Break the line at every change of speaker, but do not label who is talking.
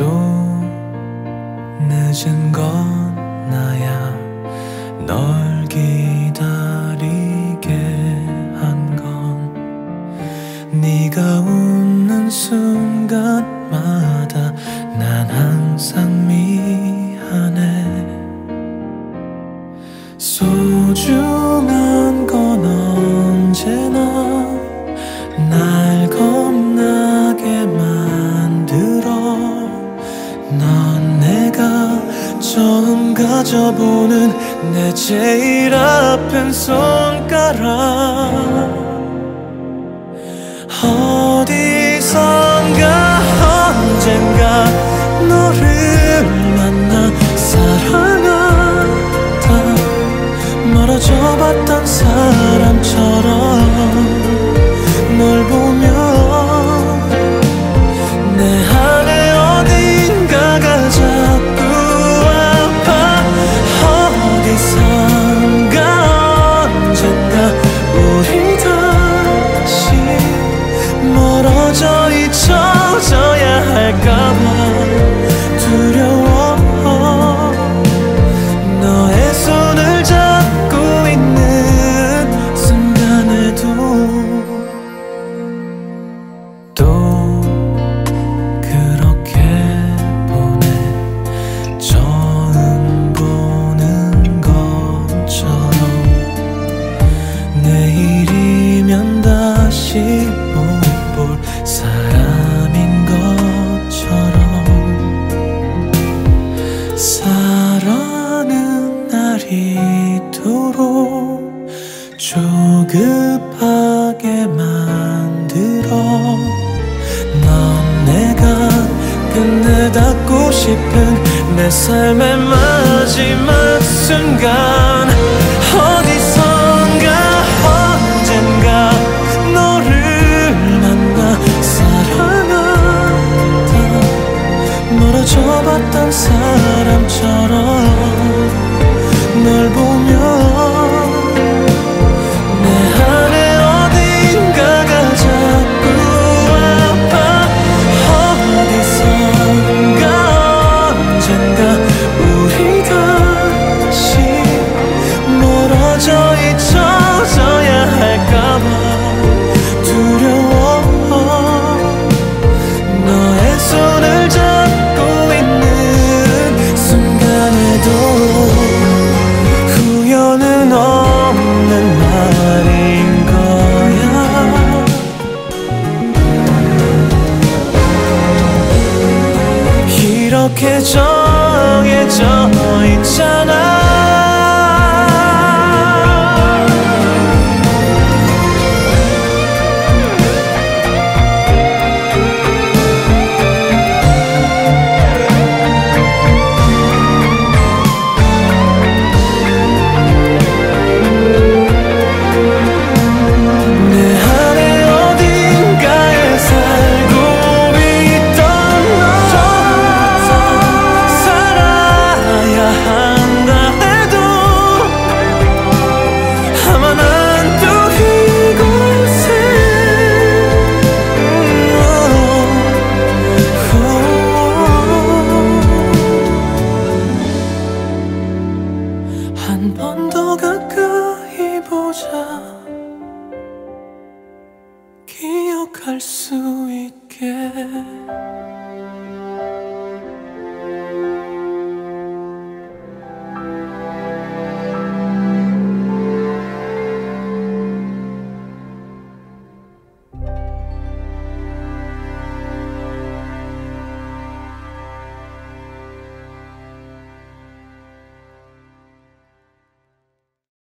또 늦은 건 나야. 널 기다리게 한 건 네가 웃는 순간마다 난 항상 미안해. 소중한 건 언제 처음 가져보는 내 제일 아픈 손가락 못볼 사람인 것처럼 사랑은 날 이토록 조급하게 만들어 넌 내가 끝내 닿고 싶은 내 삶의 마지막 순간 멀어져 봤던 사람처럼 널 이렇게 정해져 있잖아 한 번 더 가까이 보자. 기억할 수 있게